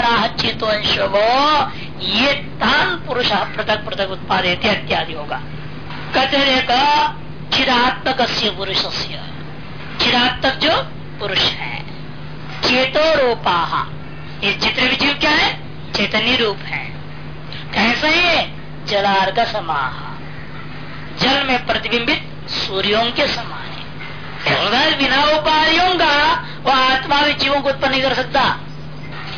चितो वो ये तान पुरुष पृथक पृथक उत्पादित इत्यादि होगा। कहते का चिरात्मक पुरुष से चिरात्मक जो पुरुष है। चेतो रूपा। ये चित्र जीव क्या है? चैतन्य रूप है। कैसे है? जलार्ग समाह जल में प्रतिबिंबित सूर्यों के समान है। बिना उपाधियों का वह आत्मा भी जीवों को उत्पन्न नहीं कर सकता।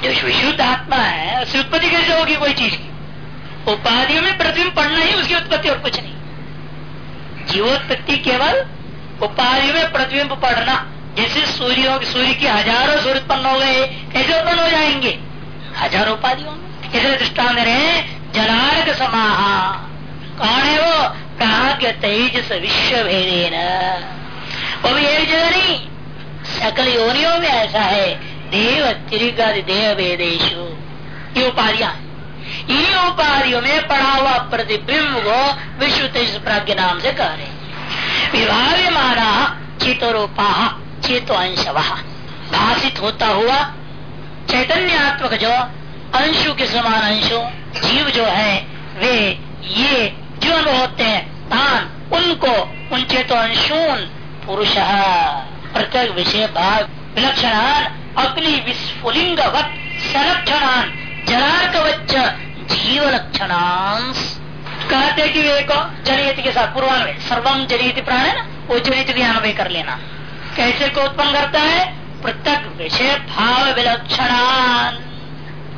जो विशुद्ध आत्मा है उसकी उत्पत्ति कैसे होगी कोई चीज़ की? उपाधियों में प्रतिबिंब पड़ना ही उसकी उत्पत्ति और कुछ नहीं। जीवोत्पत्ति केवल उपाधियों में प्रतिबिंब पड़ना, जैसे सूर्य सूर्य की हज़ारों सूर्य उत्पन्न हो गए, कैसे उत्पन्न हो जाएँगे? हज़ारों उपाधियों में। इसलिए दृष्टान रहे? जलार्ग समाहा। कौन है वो? प्राग्ञ तेजस विश्व भेदे नहीं, सकल योनियों में ऐसा है। देव तिरिगादि देह वेदेशु। उपाधियाँ इन्हीं उपाधियों में पढ़ा हुआ प्रतिबिंब को विश्व तेज प्राज्ञ नाम से कह रहे विभाव्य माना चितरूपा चेतो अंश भाषित होता हुआ चैतन्यात्मक जो अंशु के समान अंशु, जीव जो है, वे ये जो अनुभव होते हैं, तान उनको उन चेतो अंशून पुरुष। प्रत्येक विषय भाग, विलक्षण अग्नि विस्फुलिंगवत संरक्षणान जलार्कवच्च जीव लक्षणांश कहते कि वे को जनियत के साथ पूर्वान्वय सर्वम जनियत प्राण है ना वो जनित भी अन्वय कर लेना। कैसे को उत्पन्न करता है? पृथक विषय भाव विलक्षणान।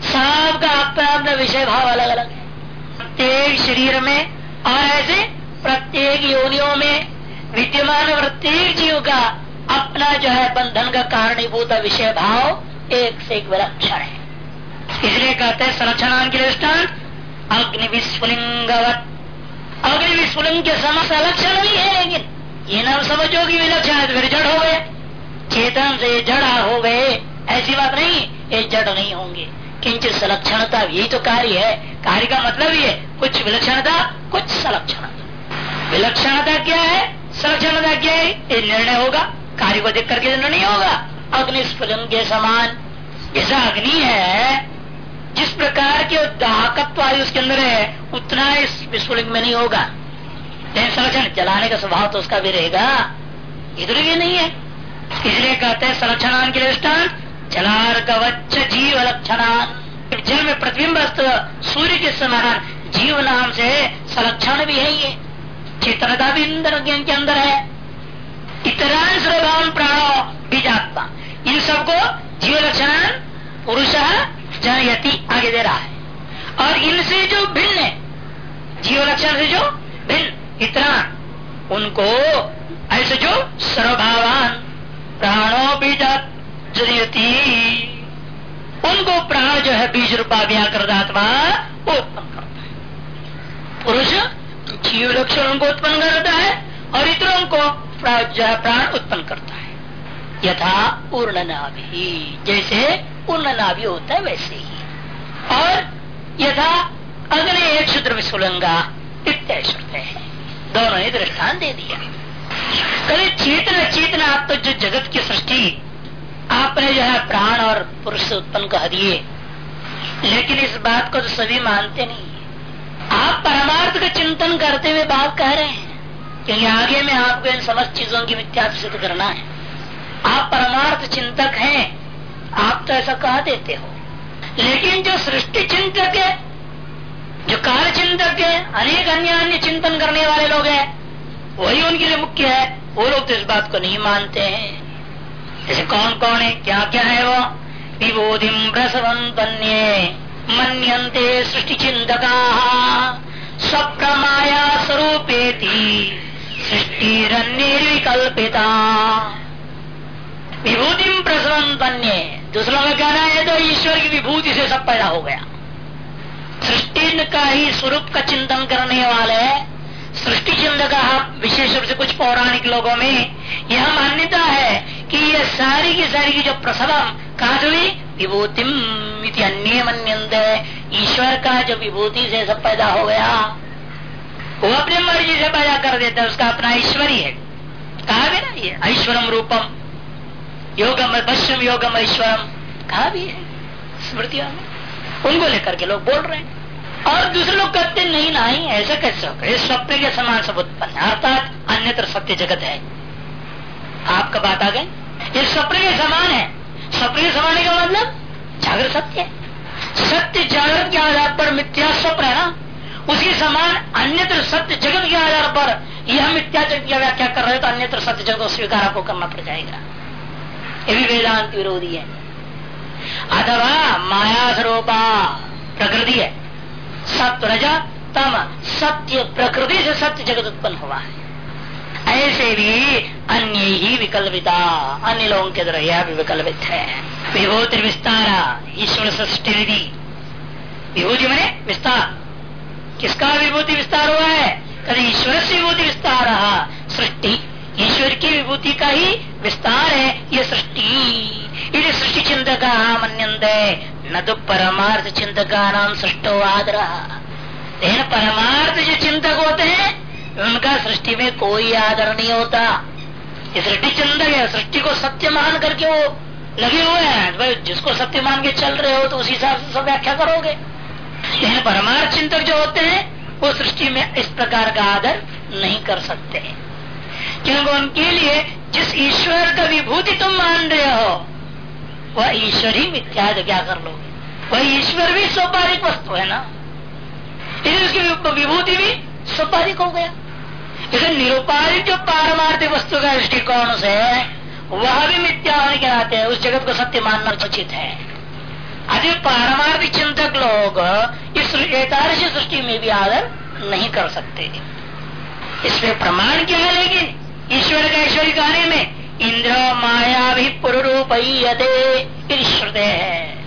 सबका अपना अपना विषय भाव अलग अलग है। प्रत्येक शरीर में और ऐसे प्रत्येक योनियों में विद्यमान प्रत्येक जीव का अपना जो है बंधन का कारणीभूत विषय भाव एक से एक विलक्षण है। इसलिए कहते हैं संरक्षण के दृष्टान अग्नि विस्फुलिंगवत। अग्नि विस्फुलिंग के समस्त लक्षण नहीं है, लेकिन ये न समझो कि विलक्षण है तो फिर जड़ हो गए। चेतन से जड़ा हो गए। ऐसी बात नहीं, ये जड़ नहीं होंगे। किंचित सलक्षणता यही तो कार्य है। कार्य का मतलब ये, कुछ विलक्षणता, कुछ सलक्षणता। विलक्षणता क्या है? सलक्षणता क्या है? ये निर्णय होगा। कार्य को देख करके तो नहीं होगा। अग्नि स्फुलिंग के समान। जैसा अग्नि है, जिस प्रकार के दाहकत्व आयु उसके अंदर है, उतना इस विस्फुलिंग में नहीं होगा। संरक्षण जलाने का स्वभाव तो उसका भी रहेगा। इधर भी नहीं है। इसलिए कहते हैं संरक्षण के दृष्टान जलार कवच जीव लक्षणान जल में प्रतिबिंब सूर्य के समान जीव नाम से संरक्षण भी है ये। चेतनता भी अंदर के अंदर है। इतरान सर्वभावन प्राणो बीजात्मा। इन सबको जीव लक्षण पुरुष जनयति आगे दे रहा है। और इनसे जो भिन्न है, जीव लक्षण से जो भिन्न इतना उनको ऐसे जो सर्वभावान प्राणो बीजा जनयति उनको प्राण जो है, बीज रूपा व्याकृतात्मा वो उत्पन्न करता है। पुरुष जीव लक्षण को उत्पन्न करता है और इतरों को प्राण उत्पन्न करता है। यथा पूर्ण नाभि जैसे पूर्ण नाभि होता है, वैसे ही। और यथा अग्नि एक शुद्र विस्फुलंगा इत्यादि श्रुत है। दोनों ही दृष्टान दे दिया। कभी चेतन, चेतना आप तो जो जगत की सृष्टि आपने जो है प्राण और पुरुष से उत्पन्न कह दिए। लेकिन इस बात को तो सभी मानते नहीं। आप परमार्थ का चिंतन करते हुए बात कह रहे हैं। क्योंकि आगे में आपको इन समस्त चीज़ों की मिथ्या सिद्ध करना है। आप परमार्थ चिंतक हैं। आप तो ऐसा कह देते हो। लेकिन जो सृष्टि चिंतक है, जो कार्य चिंतक है, अनेक अन्य अन्य चिंतन करने वाले लोग हैं, वही उनके लिए मुख्य है। वो लोग तो इस बात को नहीं मानते हैं। जैसे कौन कौन है क्या क्या है वो? विभूति प्रसवंतन्य मनते सृष्टि चिंतका। स्वप्रमाया स्वरूपेती सृष्टिरन्यर्विकल्पिता विभूति प्रसवन बन्य दूसरों का कहना है तो ईश्वर की विभूति से सब पैदा हो गया। सृष्टि का ही स्वरूप का चिंतन करने वाले। सृष्टि चिंतक विशेष रूप से कुछ पौराणिक लोगों में यह मान्यता है कि ये सारी की सारी की जो प्रसवम कहा हुई विभूतिम अन्य मन्यंत ईश्वर का जो विभूति से सब पैदा हो गया। वो अपने मर्ज़ी से पैदा कर देता है, उसका अपना ऐश्वर्य है। कहा भी ना ये ऐश्वरम रूपम, योगम पश्चिम योगम ऐश्वरम। कहा भी है, स्मृतियों में। उनको लेकर के लोग बोल रहे हैं। और दूसरे लोग कहते नहीं नहीं, ऐसा कैसे होगा? इस स्वप्न के समान सब उत्पन्न अर्थात अन्यत्र सत्य जगत है। आपका बात आ गए ये स्वप्न के समान है। स्वप्न के समान का मतलब? जागृत सत्य है। सत्य जागृत के आधार पर मिथ्या स्वप्न है ना? उसी समान अन्यत्र सत्य जगत के आधार पर यह हम जगत की व्याख्या कर रहे हो तो अन्यत्र सत्य जगत स्वीकार आपको करना पड़ जाएगा। ये भी वेदांत विरोधी है। अथवा माया स्वरूपा प्रकृति है। सत्य रजा तम सत्य प्रकृति से सत्य जगत उत्पन्न हुआ है। ऐसे भी अन्य ही विकल्पिता, अन्य लोगों के द्वारा यह भी विकल्पित है। विभूति विस्तार ईश्वर सृष्टि विभूति मैंने विस्तार। किसका विभूति विस्तार हुआ है? कभी ईश्वर से विभूति विस्तार रहा। सृष्टि, ईश्वर की विभूति का ही विस्तार है, ये सृष्टि। यदि सृष्टि चिंतक मनंत न तो परमार्थ चिंतका नाम सृष्टो आदर। लेकिन परमार्थ जो चिंतक होते हैं, उनका सृष्टि में कोई आदर नहीं होता। ये सृष्टि चिंतक है, सृष्टि को सत्य मान करके वो लगे हुए हैं। तो भाई जिसको सत्य मान के चल रहे हो तो उसी हिसाब से सब व्याख्या करोगे। लेकिन परमार्थ चिंतक जो होते हैं, वो सृष्टि में इस प्रकार का आदर नहीं कर सकते। क्योंकि उनके लिए जिस ईश्वर का विभूति तुम मान रहे हो, वह ईश्वर ही मिथ्या है तो क्या कर लोगे? वह ईश्वर भी स्वपारिक वस्तु है ना? इसलिए उसकी विभूति भी स्वपारिक हो गया। इसे निरुपाधिक जो पारमार्थिक वस्तु का दृष्टिकोण से, वह भी मिथ्या होने के नाते उस जगत को सत्य मानना उचित है। अधिक पारमार्थिक चिंतक लोग इस एकादशी सृष्टि में भी आदर नहीं कर सकते। इसमें प्रमाण क्या है लेकिन? ईश्वर का ईश्वरी कहने में, इंद्र माया भी पुरूप श्रुते है।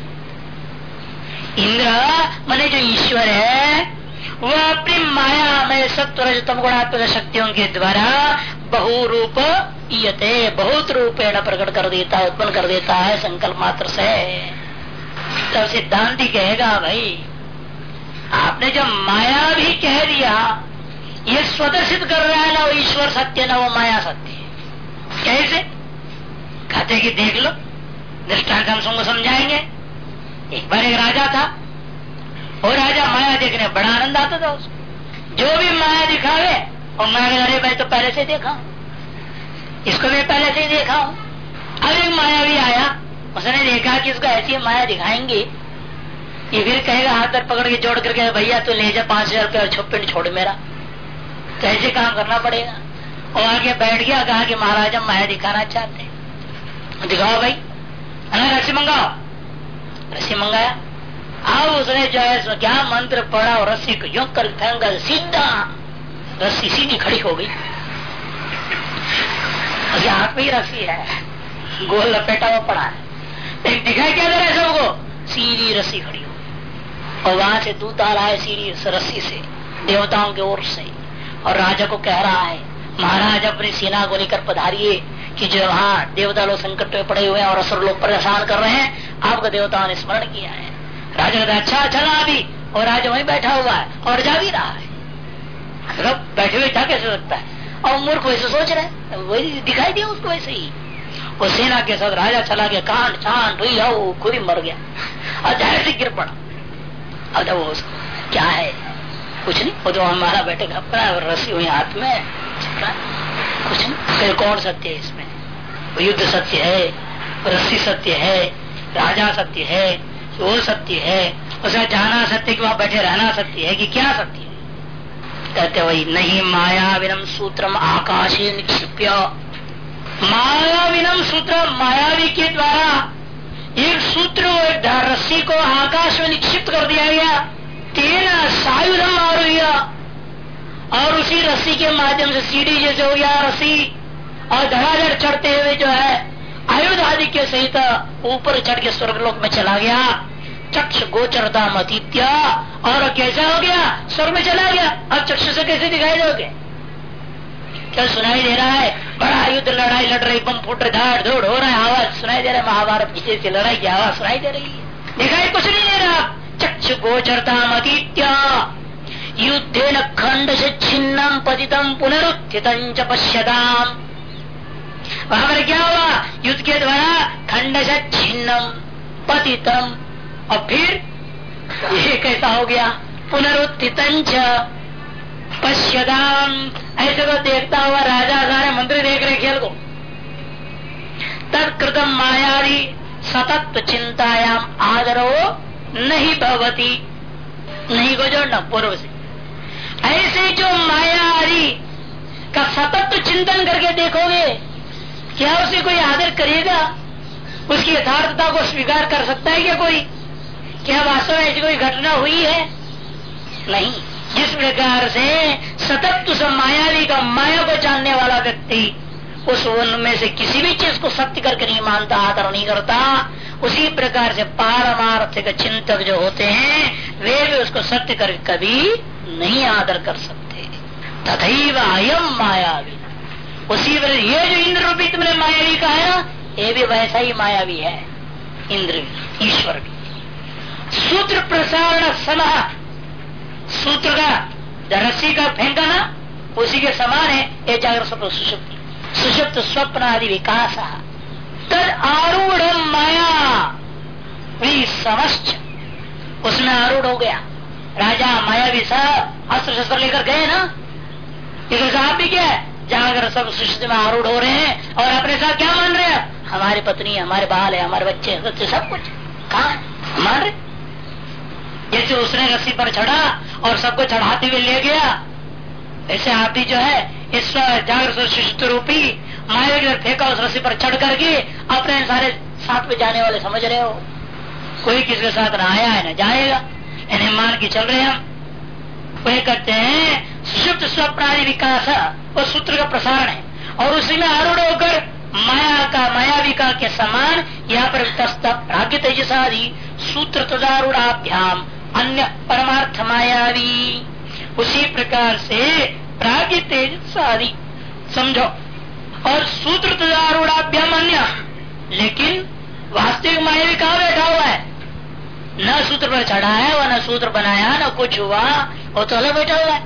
इंद्र मने जो ईश्वर है, वह अपनी माया में सत्व तम गुणात्मक शक्तियों के द्वारा बहु रूप इयते बहुत रूपेण प्रकट कर देता है, उत्पन्न कर देता है, संकल्प मात्र से। तब सिद्धांति कहेगा, भाई, आपने जब माया भी कह दिया, ये सिद्ध कर रहा है ना वो ईश्वर सत्य, ना वो माया सत्य कैसे कहते कि देख लो दृष्टांत हम सबको समझाएँगे। एक बार एक राजा था, वो राजा माया देखने बड़ा आनंद आता था उसको। जो भी माया दिखावे, और मैं अरे भाई तो पहले से देखा इसको मैं पहले से ही देखा हूँ। एक माया भी आया उसने देखा कि उसको ऐसी माया दिखाएँगे ये फिर कहेगा, हाथ पर पकड़ के जोड़ करके, भैया, तू ले जा पाँच हज़ार रुपया छुप छोड़ मेरा। तो ऐसे काम करना पड़ेगा। और आगे बैठ गया, कहा कि महाराज, हम माया दिखाना चाहते दिखाओ भाई। अरे, रस्सी मंगाओ। रस्सी मंगाया। अब उसने जो है क्या मंत्र पढ़ा और रस्सी को योग कर फेंका सीधा रस्सी सीधी खड़ी हो गई। हाथ में ही रस्सी है। गोल लपेटा हुआ पड़ा है। दिखाई क्या दे रहा है सबको? सीधी रस्सी खड़ी हो और वहाँ से दूध आ रहा है सीधी रस्सी से, देवताओं की ओर से। और राजा को कह रहा है, महाराज, अपनी सेना को लेकर पधारिये कि जो वहाँ देवता लोग संकट में पड़े हुए हैं और असुर लोग परेशान कर रहे हैं, आपका देवताओं ने स्मरण किया है। राजा कहता अच्छा चला अभी। और राजा वहीं बैठा हुआ है और जा भी रहा है। मतलब बैठे हुए था कैसे लगता है? और मूर्ख वैसे सोच रहे वही दिखाई दिया उसको वैसे ही। वो सेना के साथ राजा चला गया। कांड चांड हुई वो खुद ही मर गया। और ज़ाहिर से गिर पड़ा। अब वो क्या है? कुछ नहीं, वो तो हमारा बैठे अपना रस्सी हुई हाथ में। कुछ नहीं कौन सत्य है इसमें? युद्ध सत्य है, रस्सी सत्य है, राजा सत्य है, वो सत्य है। उसे जाना सत्य कि वहाँ बैठे रहना सत्य है कि क्या सत्य है? कहते वही, नहीं माया विनम सूत्रम आकाशे निक्षिप्य माया विनम सूत्र, मायावी के द्वारा एक सूत्र रस्सी को आकाश में निक्षिप्त कर दिया गया। तेना सायुधम आरोह्य और उसी रस्सी के माध्यम से सीढ़ी जैसे हो गया रस्सी। और धड़ाधड़ चढ़ते हुए जो है आयुध आदि के सहित ऊपर चढ़ के स्वर्ग लोक में चला गया। चक्ष गोचरता मतित्या। और कैसा हो गया? स्वर्ग में चला गया। अब चक्ष से कैसे दिखाई दोगे? क्या सुनाई दे रहा है? बड़ा युद्ध लड़ाई लड़ रही, बम फूट धाड़ धूड़ हो रहा है, आवाज़ सुनाई दे रहा है, महाभारत की लड़ाई की आवाज़ सुनाई दे रही है। दिखाई कुछ नहीं दे रहा। चक्ष गोचरता मतीत्या युद्धे न खंड से छिन्नम पतितम पुनरुत्थित पश्यताम। वहाँ पर क्या हुआ? युद्ध के द्वारा खंड से छिन्नम, पतितम, और फिर ये कैसा हो गया? पुनरुत्थित पश्यदाम ऐसे को देखता हुआ, राजा सारे मंत्री देख रहे खेल को। तत्कृतम मायावी सतत्व चिंतायाम आदरो नहीं भवती। नहीं को जोड़ना, पूर्व से। ऐसे जो माया आदि का सतत चिंतन करके देखोगे, क्या उसे कोई आदर करेगा? उसकी यथार्थता को स्वीकार कर सकता है क्या कोई? क्या वास्तव में ऐसी कोई घटना हुई है? नहीं। जिस प्रकार से सतत्व मायावी का माया को जानने वाला व्यक्ति, उस वन में से किसी भी चीज़ को सत्य करके नहीं मानता, आदर नहीं करता, उसी प्रकार से पारमार्थिक चिंतक जो होते हैं, वे भी उसको सत्य करके कभी नहीं आदर कर सकते। तथा अयम मायावी। उसी पर ये जो इंद्र रूपी तुमने मायावी का है ये भी वैसा ही मायावी है। इंद्र, ईश्वर। भी सूत्र प्रसारण समा सूत्र का रस्सी का फेंका ना, उसी के समान है, ये जागृत स्वप्न, सुषुप्त। सुषुप्त स्वप्न आदि विकास तद आरूढ़ माया। समस्त। उसमें आरूढ़ हो गया। राजा माया भी सब अस्त्र शस्त्र लेकर गए ना। इधर साहब भी क्या है? जाकर सब सृष्टि में आरूढ़ हो रहे हैं। और अपने साथ क्या मान रहे हैं? हमारी पत्नी, हमारे बाल है, हमारे बच्चे सब कुछ। कहा मान रहे जैसे उसने रस्सी पर चढ़ा और सबको चढ़ाते हुए ले गया, ऐसे आप भी जो है इस शिष्ट रूपी माया की फेंका उस रस्सी पर चढ़ करके अपने सारे साथ में जाने वाले समझ रहे हो। कोई किसके साथ ना आया है, ना जाएगा। इन्हें मान के चल रहे हम। वही करते हैं सुषुप्त स्वप्रादि विकास, वो सूत्र का प्रसारण है। और उसी में आरूढ़ होकर माया का मायाविका के समान यहाँ पर प्राग्ञ तेजसादि, सूत्र तदारूढ़ाभ्याम अन्य परमार्थ मायावी उसी प्रकार से प्राग्ञ तेजसादि समझो, और सूत्र तदारूढ़ाभ्याम अन्य लेकिन वास्तविक मायावी कहा बैठा हुआ है? न सूत्र पर चढ़ा है वह न सूत्र बनाया, न कुछ हुआ, वो तो अलग बैठा हुआ है।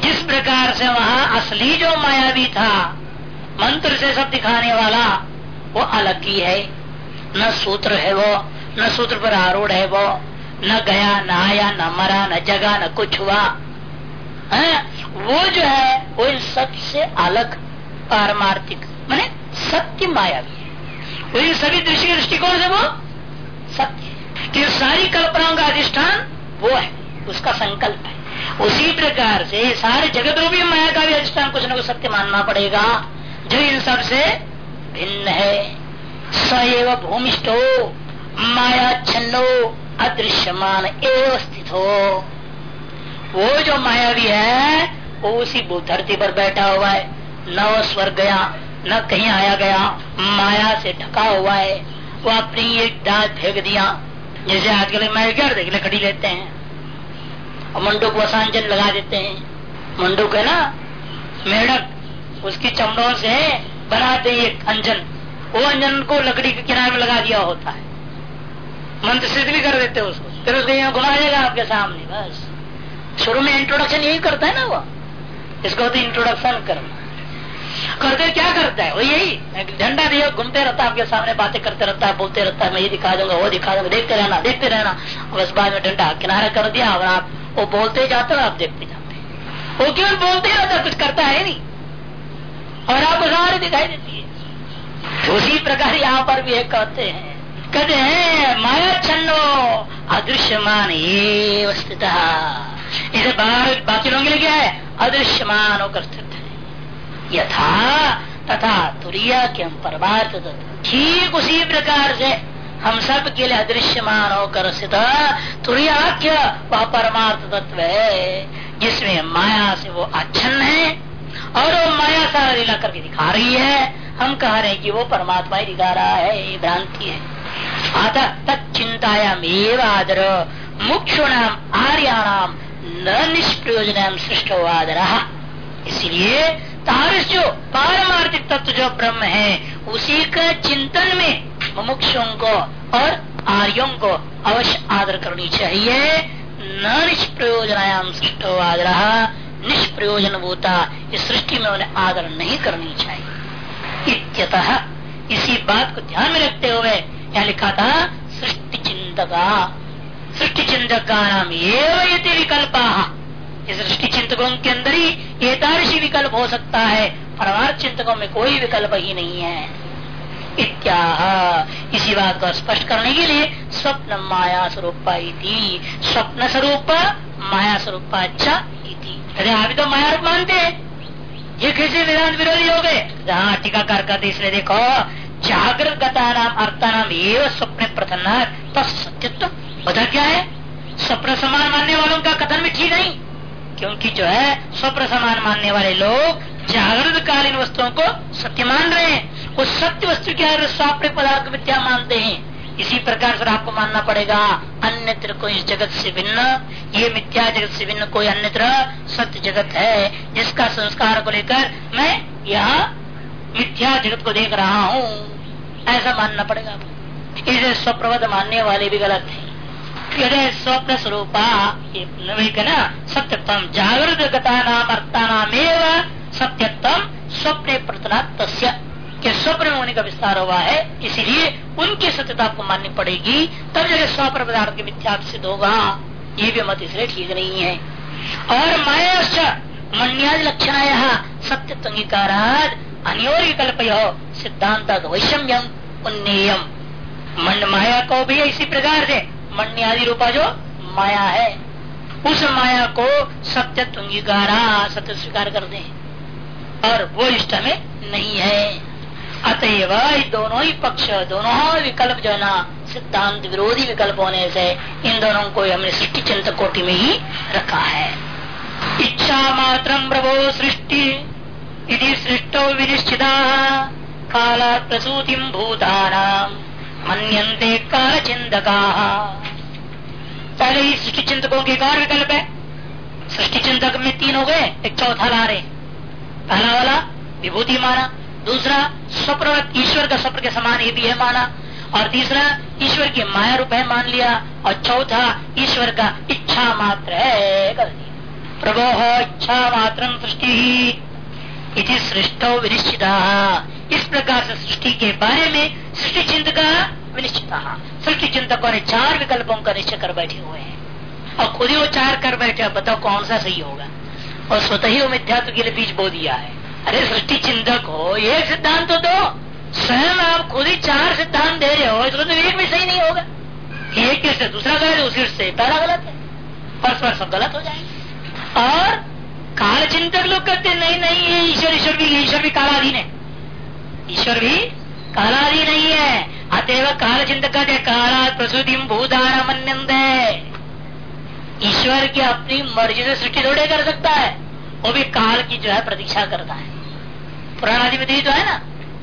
जिस प्रकार से वहाँ असली जो मायावी था, मंत्र से सब दिखाने वाला, वो अलग ही है। न सूत्र है वो, न सूत्र पर आरूढ़ है वो। न गया, न आया, न मरा, न जगा, न कुछ हुआ। है? वो जो है, वो इन सबसे अलग, पारमार्थिक, मैंने सत्य मायावी है। वो इन सभी दृष्टि दृष्टिकोण से वो? सत्य। कि सारी कल्पनाओं का अधिष्ठान, वो है, उसका संकल्प है। उसी प्रकार से सारे जगत रूपी माया का भी अधिष्ठान कुछ न कुछ सत्य मानना पड़ेगा, जो इन सबसे भिन्न है। सएव भूमिष्ठो, माया छन्नो। अदृश्यमान एवं स्थित हो। वो जो मायावी है, वो उसी धरती पर बैठा हुआ है। न स्वर्ग गया, न कहीं आया गया, माया से ढका हुआ है। वो अपनी एक डाल फेंक दिया। जैसे आजकल मैं क्या लकड़ी लेते हैं। और मंडूक वसांजन लगा देते हैं। मंडूक है ना? मेढक, उसकी चमड़ों से बनाते एक अंजन। वो अंजन को लकड़ी के किनारे में लगा दिया होता है। मंत्र सिद्ध भी कर देते उसको। फिर उसको यहाँ घुमा देगा आपके सामने, बस। शुरू में इंट्रोडक्शन यही करता है ना वो। इसको तो इंट्रोडक्शन करना करते क्या करता है? वो यही। झंडा दिया, घूमते रहता है, आपके सामने बातें करते रहता है, बोलते रहता है, मैं ये दिखा दूँगा, वो दिखा दूँगा, देखते रहना देखते रहना। बस बाद में डंडा किनारा कर दिया, और आप, वो बोलते जाते हो आप देखते जाते वो केवल बोलते रहता कुछ करता है नहीं। और आपको सारे दिखाई देती है। उसी प्रकार यहाँ पर भी एक कहते हैं कहते हैं माया छन्नो अदृश्यमान ये स्थित। इसे बाकी लोगों के लिए क्या है? अदृश्यमान होकर स्थित है। यथा तथा तुरिया के हम परमार्थ ठीक उसी प्रकार से हम सब के लिए अदृश्यमान होकर स्थित। तुरियाख्य वह परमार्थ तत्व है, जिसमें माया से वो अच्छन्न है और वो माया सारा लीला करके दिखा रही है। हम कह रहे हैं कि वो परमात्मा ही दिखा रहा है, ये भ्रांति है। अतः तत्चिंतायाम एवं आदर। मुक्षुणाम आर्याणाम न निष्प्रयोजन सृष्ट आदर। इसलिए तारस जो पारमार्थिक तत्व जो ब्रह्म है, उसी का चिंतन में मुमुक्षों को और आर्यों को अवश्य आदर करनी चाहिए। न निष्प्रयोजनायाम सृष्टो आदर निष्प्रयोजन भूता इस सृष्टि में उन्हें आदर नहीं करनी चाहिए। इत्यतः इसी बात को ध्यान में रखते हुए यहाँ लिखा था? सृष्टि चिंता चिंतक सृष्टि चिंतक का नाम ये विकल्प सृष्टि चिंतकों के अंदर ही एतादृशी विकल्प हो सकता है। परमार्थ चिंतकों में कोई विकल्प ही नहीं है। इत्या इसी बात को स्पष्ट करने के लिए स्वप्न माया स्वरूप स्वप्न स्वरूप माया स्वरूप अच्छा अरे, आप तो माया रूप मानते हैं। ये कैसे वेदांत विरोधी हो गए? जहाँ टीकाकार करते इसलिए देखो जागृत गता नाम अर्था नाम एवं स्वप्न प्रथन सत्यत्व क्या है? स्वप्न समान मानने वालों का कथन भी ठीक नहीं। क्योंकि जो है, स्वप्न समान मानने वाले लोग जागृत कालीन वस्तुओं को सत्य मान रहे हैं। वो सत्य वस्तु क्या है स्वप्न पदार्थ मिथ्या मानते हैं? इसी प्रकार से आपको मानना पड़ेगा, अन्यत्र कोई इस जगत से भिन्न, ये मिथ्या जगत से भिन्न कोई अन्यत्र सत्य जगत है, जिसका संस्कार को लेकर मैं यहाँ मिथ्या जगत को देख रहा हूँ, ऐसा मानना पड़ेगा इसे स्वप्रवध मानने वाले भी गलत है। स्वप्न स्वरूपा ना सत्यतम जागृत गता नाम अर्था नाम सत्यतम स्वप्न प्रतना के स्वप्न होने का विस्तार हुआ है, इसीलिए उनकी सत्यता को माननी पड़ेगी। तब जगह स्वप्न पदार्थ के मिथ्या सिद्ध होगा। ये भी मत इसलिए ठीक नहीं है। और माया मन्याद लक्षण सत्य अंगीकार अन्योर विकल्प सिद्धांत वैषम्यम उन्नेयम। मन माया को भी इसी प्रकार से। मन्यादि रूपा जो माया है, उस माया को सत्य अंगीकारा सत्य स्वीकार कर दे और वो इष्ट में नहीं है। अतएव दोनों ही पक्ष, दोनों विकल्प जो है ना, सिद्धांत विरोधी विकल्प होने से, इन दोनों को हमने सृष्टि चिंत कोटि में ही रखा है। इच्छा मात्र प्रभो सृष्टि। यदि सृष्टो विनिश्चिता काला प्रसूति भूतानाम मनते काल चिंतका पहले ही सृष्टि चिंतकों के कार विकल्प है। सृष्टि चिंतक में तीन हो गए, एक चौथा ला रहे पहला वाला विभूति माना दूसरा स्वप्न ईश्वर का स्वप्न के समान ये भी है माना। और तीसरा, ईश्वर की माया रूप है मान लिया। और चौथा, ईश्वर का इच्छा मात्र है प्रभो इच्छा मात्र सृष्टि। ही सृष्टो विनिश्चिता। इस प्रकार से सृष्टि के बारे में सृष्टि चिंतक विनिश्चित। सृष्टि चिंतकों ने चार विकल्पों का निश्चय कर बैठे हुए हैं। और खुद ही वो चार कर बैठे बताओ कौन सा सही होगा। और स्वतः ही वो मिथ्यात्व के लिए बीच बो दिया है। अरे सृष्टि चिंतक हो एक सिद्धांत तो दो। स्वयं आप खुद ही चार सिद्धांत दे रहे हो, इसको तो एक भी सही नहीं होगा। एक कैसे दूसरा गलत, उसी से पहला गलत है। परस्पर सब गलत हो जाएँगे। और काल चिंतक लोग कहते नहीं नहीं, ये ईश्वर ईश्वर भी ईश्वर भी कालाधीन है। ईश्वर भी कालाधीन नहीं है। अतएव काल चिंतक कहते काला प्रसूति भूदान मनंद ईश्वर की अपनी मर्ज़ी से सृष्टि थोड़े कर सकता है, वो भी काल की जो है प्रतीक्षा करता है। पुराण आदि में तो है ना,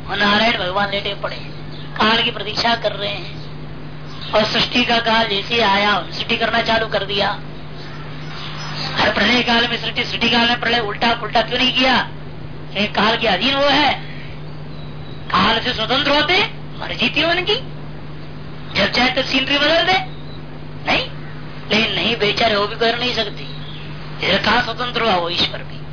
वो नारायण भगवान लेटे पड़े काल की प्रतीक्षा कर रहे हैं। और सृष्टि का काल जैसे आया, सृष्टि करना चालू कर दिया हर प्रलय काल में सृष्टि सृष्टि काल में प्रलय उल्टा पुल्टा क्यों नहीं किया? एक काल के अधीन वो है। काल से स्वतंत्र होते, मर्ज़ी थी उनकी। जब चाहे तो सीनरी बदल दे। नहीं, लेकिन नहीं, बेचारे वो भी कर नहीं सकती। इधर कहा स्वतंत्र हुआ वो ईश्वर भी?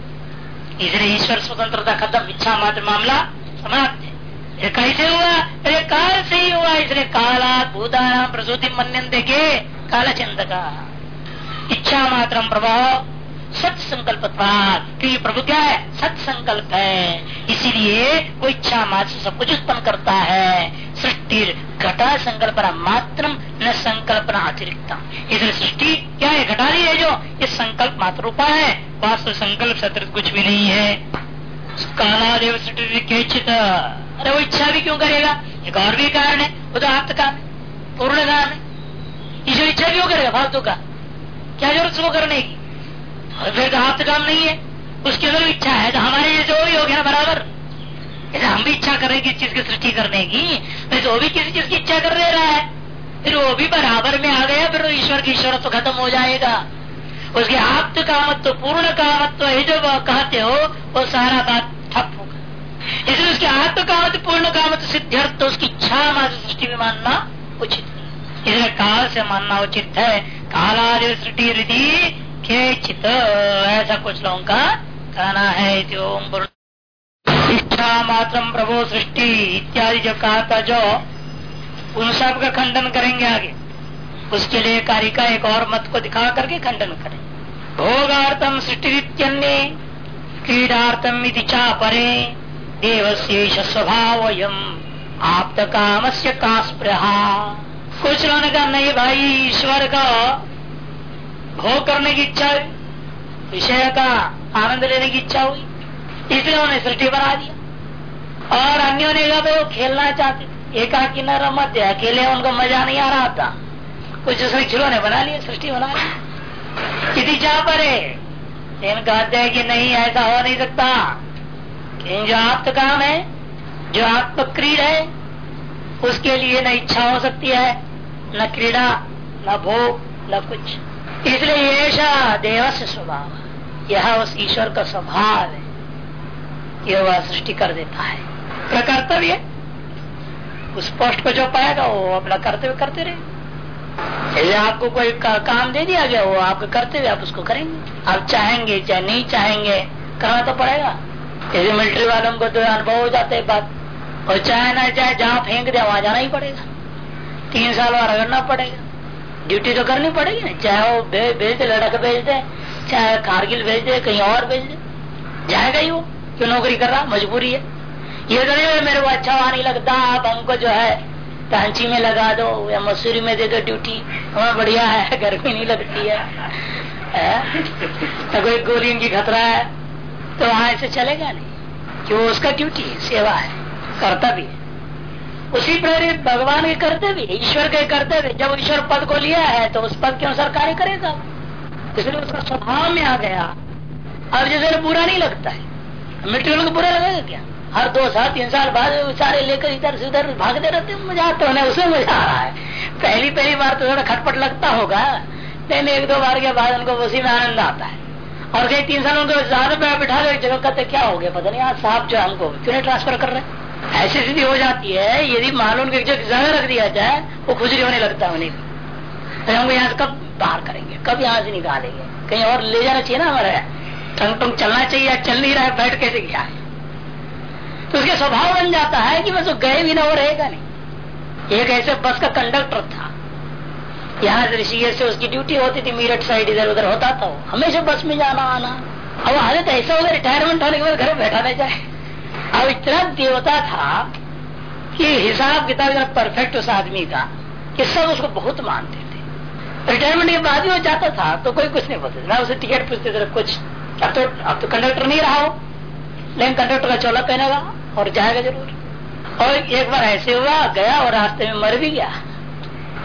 इसलिए ईश्वर स्वतंत्रता खत्म, इच्छा मात्र मामला समाप्त है। कैसे हुआ? अरे काल से ही हुआ। इसलिए काला भूताना प्रसूति मन के काला का इच्छा मात्र प्रभाव सत्य संकल्प क्योंकि प्रभु क्या है? सत्य संकल्प है। इसीलिए वो इच्छा मात्र सब कुछ उत्पन्न करता है। सृष्टि घटा संकल्प मात्र न संकल्पना अतिरिक्त इसलिए सृष्टि क्या है? घटाली है जो? ये संकल्प मात्र रूपा है। वास्तव संकल्प सत्र कुछ भी नहीं है। काला देव सृष्टि अरे वो इच्छा भी क्यों करेगा? एक और भी कारण है। वो तो आप का पूर्ण कारण है। ईश्वर इच्छा क्यों करेगा? फालतू का। क्या ज़रूरत उसको करने की और फिर हाथ काम नहीं है। उसकी अगर इच्छा है तो हमारे वो भी हो गया बराबर। जैसे हम भी इच्छा कर किस चीज़ की सृष्टि करने की। वैसे वो भी किसी चीज़ की इच्छा कर दे रहा है। फिर वो भी बराबर में आ गया, फिर ईश्वर की ईश्वर तो खत्म हो जाएगा। उसके आप कामत्व पूर्ण कामत्व है जो कहते हो, वो सारा बात ठप होगा इसलिए उसके आत्म कामत्व पूर्ण कामत्व सिद्ध्यर्थ तो उसकी इच्छा मात्र सृष्टि में मानना उचित नहीं। इसलिए काल से मानना उचित है। कालादि सृष्टि चित ऐसा कुछ लोगों का कहना है इच्छा मात्र प्रभु सृष्टि इत्यादि जो कहा था जो उन सब का खंडन करेंगे आगे। उसके लिए कार्य का एक और मत को दिखा करके खंडन करें। भोगार्थम सृष्टि क्रीडार्थम चा परे देवशेष स्वभाव आप काम से का स्प्रहा कुछ लोगों ने कहा, नहीं भाई, ईश्वर का भोग करने की इच्छा हुई, विषय का आनंद लेने की इच्छा हुई, इसलिए उन्होंने सृष्टि बना दिया। और अन्यों ने कहा वो खेलना चाहते एकाकी न रमत, अकेले उनको मज़ा नहीं आ रहा था। कुछ उसने खिलौने बना लिए सृष्टि बना ली। इति जा पर कहते हैं कि नहीं, ऐसा हो नहीं सकता। जो आत्म काम है, जो आत्म क्रीड है, उसके लिए न इच्छा हो सकती है। न क्रीड़ा न भोग न कुछ। इसलिए ऐसा देव से स्वभाव। यह उस ईश्वर का स्वभाव है। कि वह सृष्टि कर देता है। प्रकर्तव्य। उस पोस्ट को जो पाएगा वो अपना कर्तव्य करते रहे। यदि आपको कोई का, काम दे दिया गया वो आपके कर्तव्य आप उसको करेंगे। आप चाहेंगे चाहे नहीं चाहेंगे करना तो पड़ेगा। यदि मिलिट्री वालों को तो अनुभव हो जाता बात। और चाहे ना चाहे जहाँ फेंक दे वहाँ जाना ही पड़ेगा। तीन साल वहाँ रगड़ना पड़ेगा। ड्यूटी तो करनी पड़ेगी ना। चाहे वो भेज दे लड़क भेज दे चाहे कारगिल भेज दे कहीं और भेज दे। जाएगा ही वो क्यों नौकरी कर रहा? मजबूरी है। ये तो मेरे को अच्छा वहाँ नहीं लगता आप हमको जो है टांची में लगा दो या मसूरी में दे दो ड्यूटी हमें बढ़िया है गर्मी नहीं लगती है, है? तो कोई गोली की खतरा है तो वहाँ ऐसे चलेगा नहीं। कि वो उसका ड्यूटी है सेवा है कर्तव्य उसी प्रेरित भगवान के कर्तव्य ईश्वर के कर्तव्य जब ईश्वर पद को लिया है तो उस पद के अनुसार कार्य करेगा। इसलिए उसका स्वभाव में आ गया। अब जैसे बुरा नहीं लगता है। मिट्टी को बुरा लगेगा क्या? हर दो साल, तीन साल बाद सारे लेकर इधर से उधर भागते रहते मज़ा तो उन्हें उसमें मज़ा आ रहा है। पहली पहली बार तो थोड़ा खटपट लगता होगा। लेकिन एक दो बार के बाद उनको उसी में आनंद आता है। और कई तीन साल उनको ज़्यादा बिठा दो जगह कहते, क्या हो गया? पता नहीं, आज साहब जो हमको क्यों ट्रांसफ़र कर रहे? ऐसी स्थिति हो जाती है, यदि मालूम की जगह रख दिया जाए, वो खुजरी होने लगता है उन्हें। भी हमको यहाँ से कब बाहर करेंगे? कब यहाँ से निकालेंगे? कहीं और ले जाना चाहिए ना हमारा टंग टंग चलना चाहिए चल नहीं रहा है, बैठ कैसे गया है? तो उसके स्वभाव बन जाता है कि बस वो गए भी ना वो रहेगा नहीं। एक ऐसे बस का कंडक्टर था। यहाँ से ऋषिकेश से उसकी ड्यूटी होती थी, मीरठ साइड इधर उधर होता था हमेशा बस में जाना, आना। अब हालत ऐसा हो होगा रिटायरमेंट होने के बाद घर बैठा रह जाए। अब इतना देवता था कि हिसाब किताब इतना परफेक्ट उस आदमी का कि सब उसको बहुत मानते थे। रिटायरमेंट के बाद ही वो जाता था तो कोई कुछ नहीं बोलते ना उसे टिकट पूछते थे, कुछ। अब तो अब तो कंडक्टर नहीं रहा हो लेकिन कंडक्टर का चोला पहनेगा और जाएगा ज़रूर। और एक बार ऐसे हुआ, गया और रास्ते में मर भी गया।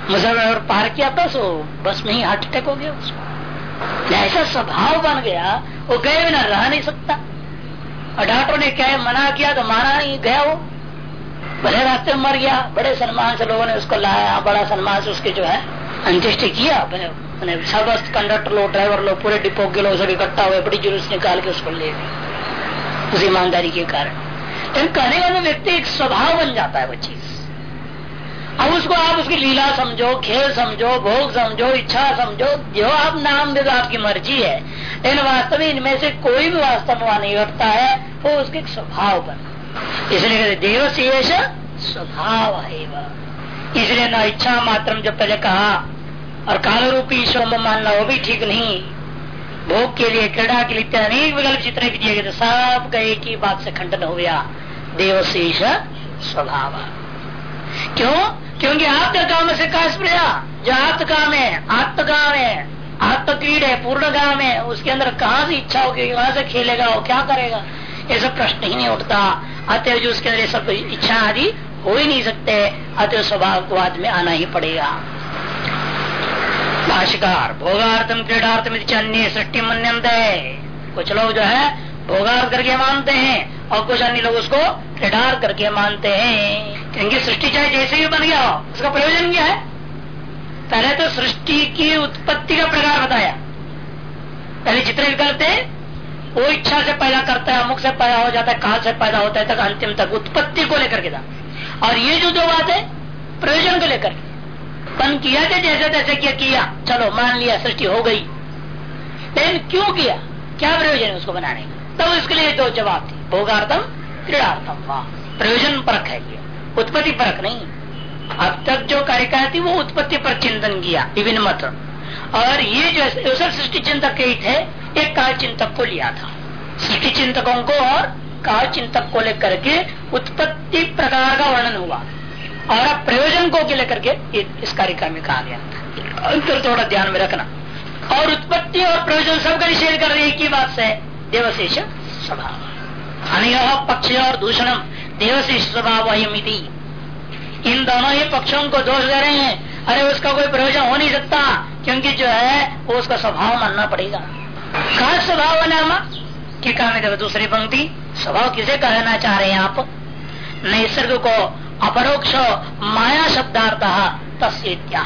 मुजफ्फर पार किया बस वो बस में ही हार्ट अटैक हो गया उसको। ऐसा स्वभाव बन गया, वो गए बिना रह नहीं सकता। और ने क्या मना किया तो माना नहीं, गया वो। भले रास्ते में मर गया, बड़े सम्मान से लोगों ने उसको लाया, बड़ा सम्मान से उसके जो है, अंत्येष्टि किया। सब कंडक्टर लोग ड्राइवर लोग पूरे डिपो के लोग सब इकट्ठा हुए, बड़ी जुलूस निकाल के उसको ले गए। उस ईमानदारी के कारण। लेकिन कहने वाले व्यक्ति एक स्वभाव बन जाता है वो चीज़। अब उसको आप उसकी लीला समझो, खेल समझो, भोग समझो, इच्छा समझो, जो आप नाम दे दो, आपकी मर्ज़ी है। लेकिन वास्तव में इनमें से कोई भी वास्तव में वहाँ नहीं घटता है, वो उसके स्वभाव बन इसलिए कहते देव से स्वभाव है इसलिए न इच्छा मात्र जो पहले कहा, और काल रूपी ईश्वर में मानना वो भी ठीक नहीं। भोग के लिए, क्रीड़ा के लिए अनेक विकल्प चित्र भी दिए गए सब का ही बात से खंडन हो गया। देव देवशेष स्वभाव। क्यों? क्योंकि आत्म काम से का स्प्रया, जो आत्म काम है आत्म काम है। आत्म क्रीड है पूर्ण काम है उसके अंदर कहाँ से इच्छा होगी? कहाँ से खेलेगा वो क्या करेगा? ये सब प्रश्न ही नहीं उठता। अतः जो उसके अंदर ये सब इच्छा आदि हो ही नहीं सकते अतः स्वभाव को में आना ही पड़ेगा। भाष्यकार, भोगार्थम क्रीडार्थम अन्य सृष्टि मनंत कुछ लोग जो है, भोगार्थ करके मानते हैं और कुछ अन्य लोग उसको क्रीडार्थ करके मानते हैं। क्योंकि सृष्टि चाहे जैसे भी बन गया हो, उसका प्रयोजन क्या है? पहले तो सृष्टि की उत्पत्ति का प्रकार बताया। पहले जितने भी करते हैं, वो इच्छा से पैदा करता है अमुख से पैदा हो जाता है, काल से पैदा होता है, तक अंतिम तक उत्पत्ति को लेकर के था। और ये जो दो बात है प्रयोजन को लेकर पन किया थे जैसे तैसे किया किया। चलो, मान लिया, सृष्टि हो गई। लेकिन क्यों किया? क्या प्रयोजन है उसको बनाने का? तब इसके लिए दो जवाब थे। भोगार्थम, क्रीड़ार्थम। वाह। प्रयोजन परक है ये। उत्पत्ति परक नहीं। अब तक जो कार्यकाल थी, वो उत्पत्ति पर चिंतन किया, विभिन्न मत और ये जो सृष्टि चिंतक के थे, एक काल चिंतक को लिया था। सृष्टि चिंतकों को और काल चिंतक को लेकर के उत्पत्ति प्रकार का वर्णन हुआ। और अब प्रयोजन को लेकर के इस कार्यक्रम में कहा गया अंतर थोड़ा ध्यान में रखना। और उत्पत्ति और प्रयोजन सबका निषेध कर रही की बात से, देवशेष स्वभाव। अनिय पक्ष और दूषणम देवशेष स्वभाव अयमिति। इन दोनों ही पक्षों को दोष दे रहे हैं। अरे, उसका कोई प्रयोजन हो नहीं सकता, क्योंकि जो है, वो उसका स्वभाव मानना पड़ेगा। कहा स्वभाव नामा? की कहा देखो दूसरी पंक्ति? स्वभाव किसे कहना चाह रहे हैं आप? नैसर्ग को अपरोक्ष माया शब्दार्थ तस्या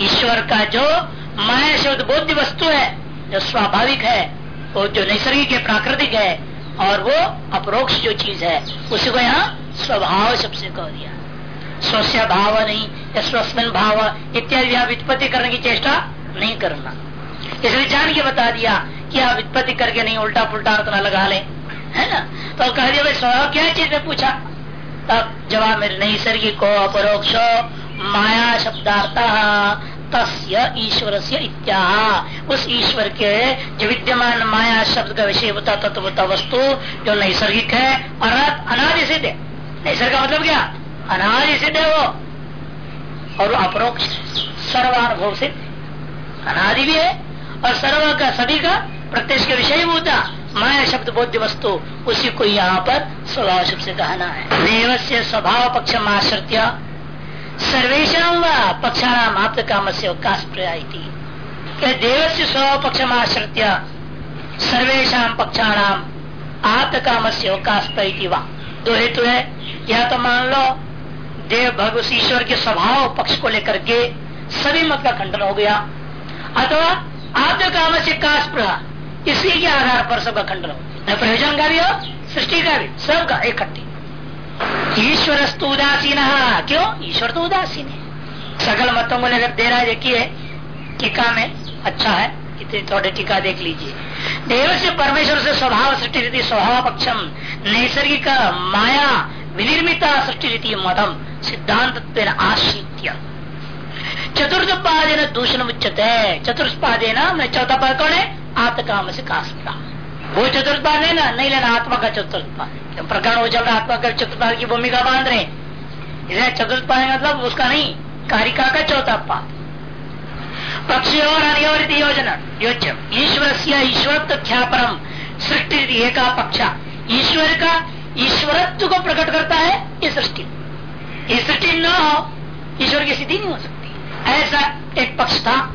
ईश्वर का जो माया शब्द बोध वस्तु है, जो स्वाभाविक है, वो जो नैसर्गिक है, प्राकृतिक है, और वो अपरोक्ष जो चीज़ है, उसी को यहाँ स्वभाव शब्द से कह दिया। स्वस्य भाव नहीं स्वस्मिन भाव इत्यादि यहाँ वित्पत्ति करने की चेष्टा नहीं करना। इसलिए जान के बता दिया कि आप वित्पत्ति करके नहीं उल्टा पुल्टा अर्थ न लगा ले। है ना? तो कह दिया, भाई स्वभाव क्या चीज़ में पूछा। तब जवाब मेरे नैसर्गिक अपरोक्ष माया शब्दार्थ तस्य ईश्वर से इत्या उस ईश्वर के जो विद्यमान माया शब्द का विषय होता तत्वता वस्तु, जो नैसर्गिक है और अनादि सिद्ध है। नैसर्ग का मतलब क्या? अनादि सिद्ध है वो। और अपरोक्ष सर्वानुभव सिद्ध अनादि भी है और सर्व का सभी का प्रत्यक्ष के विषय होता। माया शब्द बोध वस्तु, उसी को यहाँ पर स्वभाव शब्द से कहना है। देव से स्वभाव पक्ष आश्रित्य। सर्वेशा पक्षाणाम आप्त काम से अवकाश प्रयाति देव से स्वभाव पक्ष आश्रित्य। सर्वेशा पक्षाणाम आप्त काम से अवकाश वा। दो हेतु है। यह तो मान लो देव भगवत ईश्वर के स्वभाव पक्ष को लेकर के सभी मत का खंडन हो गया। अथवा आप्त काम से काश इसी के आधार पर सबका खंडन हो गया। प्रयोजन का भी हो सृष्टि का भी सबका इकट्ठी ईश्वर उदासीन, क्यों? ईश्वर तो उदासीन है। सकल मतों को लेकर दे रहा है देखिए, टीका में अच्छा है, इतनी थोड़े टीका देख लीजिए। देव से परमेश्वर से स्वभाव सृष्टि रीति स्वभाव पक्षम, नैसर्गिक माया, विनिर्मिता सृष्टि रीति मतम सिद्धांत आश्रित्य चतुर्थ पादे दूषण उच्चते चतुर्थ पादे न चौथा पद कौन? है आत्मकाम से कास्पा वो चतुर्थपाद है ना नहीं लेना आत्मा का चतुर्थपाद प्रकरण हो रहा आत्मा का चतुर्थपाद की भूमिका बाँध रहे। इसलिए चतुर्थपाद मतलब उसका नहीं, कारिका का चौथा पाद पक्ष और अनिवार्य योजना योज्य ईश्वर से ईश्वरत्व ख्यापरम सृष्टि एक पक्षा। ईश्वर का ईश्वरत्व को प्रकट करता है, ये सृष्टि। सृष्टि न हो, ईश्वर की स्थिति नहीं हो सकती। ऐसा एक पक्ष था,